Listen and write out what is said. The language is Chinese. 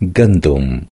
gandum